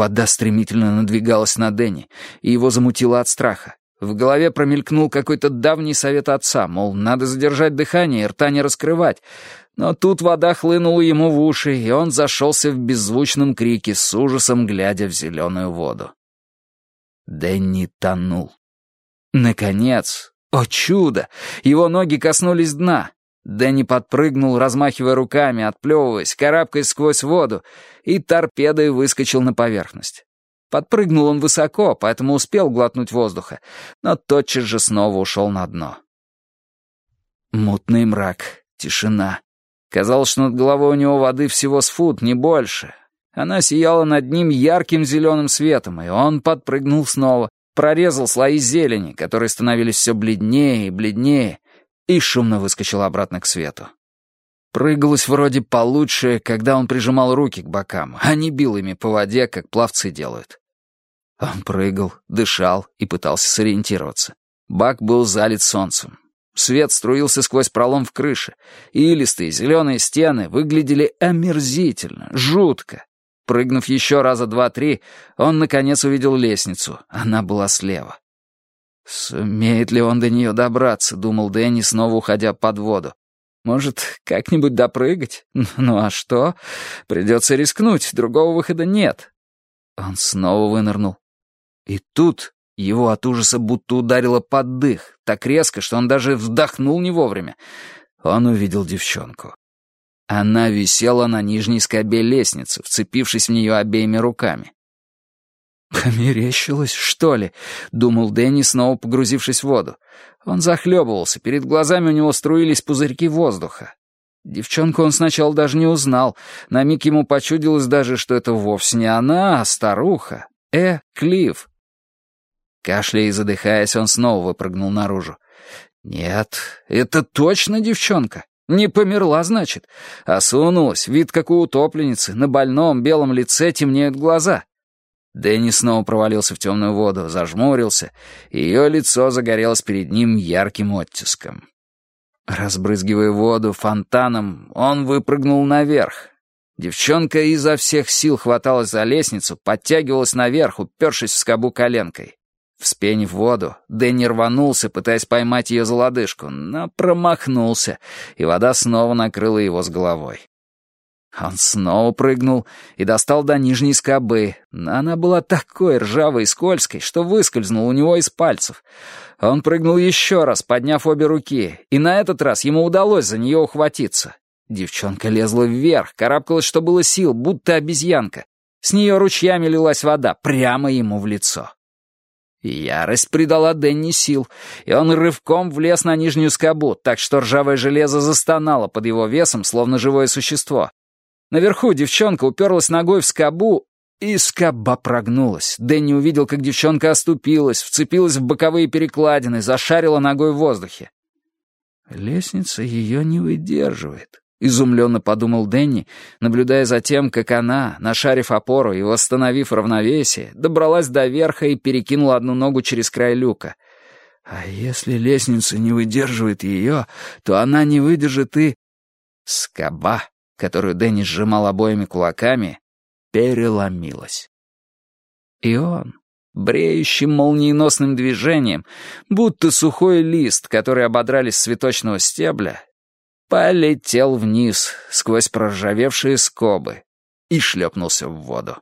Вода стремительно надвигалась на Дэнни, и его замутило от страха. В голове промелькнул какой-то давний совет отца, мол, надо задержать дыхание и рта не раскрывать. Но тут вода хлынула ему в уши, и он зашелся в беззвучном крике, с ужасом глядя в зеленую воду. Дэнни тонул. Наконец, о чудо, его ноги коснулись дна. Дэнни подпрыгнул, размахивая руками, отплевываясь, карабкаясь сквозь воду, и торпедой выскочил на поверхность. Подпрыгнул он высоко, поэтому успел глотнуть воздуха, но тотчас же снова ушел на дно. Мутный мрак, тишина. Казалось, что над головой у него воды всего с фут, не больше. Она сияла над ним ярким зеленым светом, и он подпрыгнул снова, прорезал слои зелени, которые становились все бледнее и бледнее, и шумно выскочил обратно к свету. Прыгалось вроде получше, когда он прижимал руки к бокам, а не бил ими по воде, как пловцы делают. Он прыгал, дышал и пытался сориентироваться. Бак был залит солнцем. Свет струился сквозь пролом в крыше. Илистые зеленые стены выглядели омерзительно, жутко. Прыгнув еще раза два-три, он, наконец, увидел лестницу. Она была слева. «Сумеет ли он до нее добраться?» — думал Дэнни, снова уходя под воду. «Может, как-нибудь допрыгать? Ну а что? Придется рискнуть, другого выхода нет». Он снова вынырнул. И тут его от ужаса будто ударило под дых, так резко, что он даже вдохнул не вовремя. Он увидел девчонку. Она висела на нижней скобе лестницы, вцепившись в нее обеими руками. «Померещилось, что ли?» — думал Дэнни, снова погрузившись в воду. Он захлебывался, перед глазами у него струились пузырьки воздуха. Девчонку он сначала даже не узнал. На миг ему почудилось даже, что это вовсе не она, а старуха. Э, Клифф. Кашляя и задыхаясь, он снова выпрыгнул наружу. «Нет, это точно девчонка. Не померла, значит. Осунулась, вид как у утопленницы, на больном белом лице темнеют глаза». Дэнни снова провалился в темную воду, зажмурился, и ее лицо загорелось перед ним ярким оттиском. Разбрызгивая воду фонтаном, он выпрыгнул наверх. Девчонка изо всех сил хваталась за лестницу, подтягивалась наверх, упершись в скобу коленкой. Вспенив воду, Дэнни рванулся, пытаясь поймать ее за лодыжку, но промахнулся, и вода снова накрыла его с головой. Он снова прыгнул и достал до нижней скобы, она была такой ржавой и скользкой, что выскользнула у него из пальцев. Он прыгнул еще раз, подняв обе руки, и на этот раз ему удалось за нее ухватиться. Девчонка лезла вверх, карабкалась, что было сил, будто обезьянка. С нее ручьями лилась вода прямо ему в лицо. Ярость придала Дэнни сил, и он рывком влез на нижнюю скобу, так что ржавое железо застонало под его весом, словно живое существо. Наверху девчонка уперлась ногой в скобу, и скоба прогнулась. Дэнни увидел, как девчонка оступилась, вцепилась в боковые перекладины, зашарила ногой в воздухе. Лестница ее не выдерживает. — изумленно подумал Дэнни, наблюдая за тем, как она, нашарив опору и восстановив равновесие, добралась до верха и перекинула одну ногу через край люка. А если лестница не выдерживает ее, то она не выдержит и... Скоба, которую Дэнни сжимал обоими кулаками, переломилась. И он, бреющим молниеносным движением, будто сухой лист, который ободрали с цветочного стебля, полетел вниз сквозь проржавевшие скобы и шлепнулся в воду.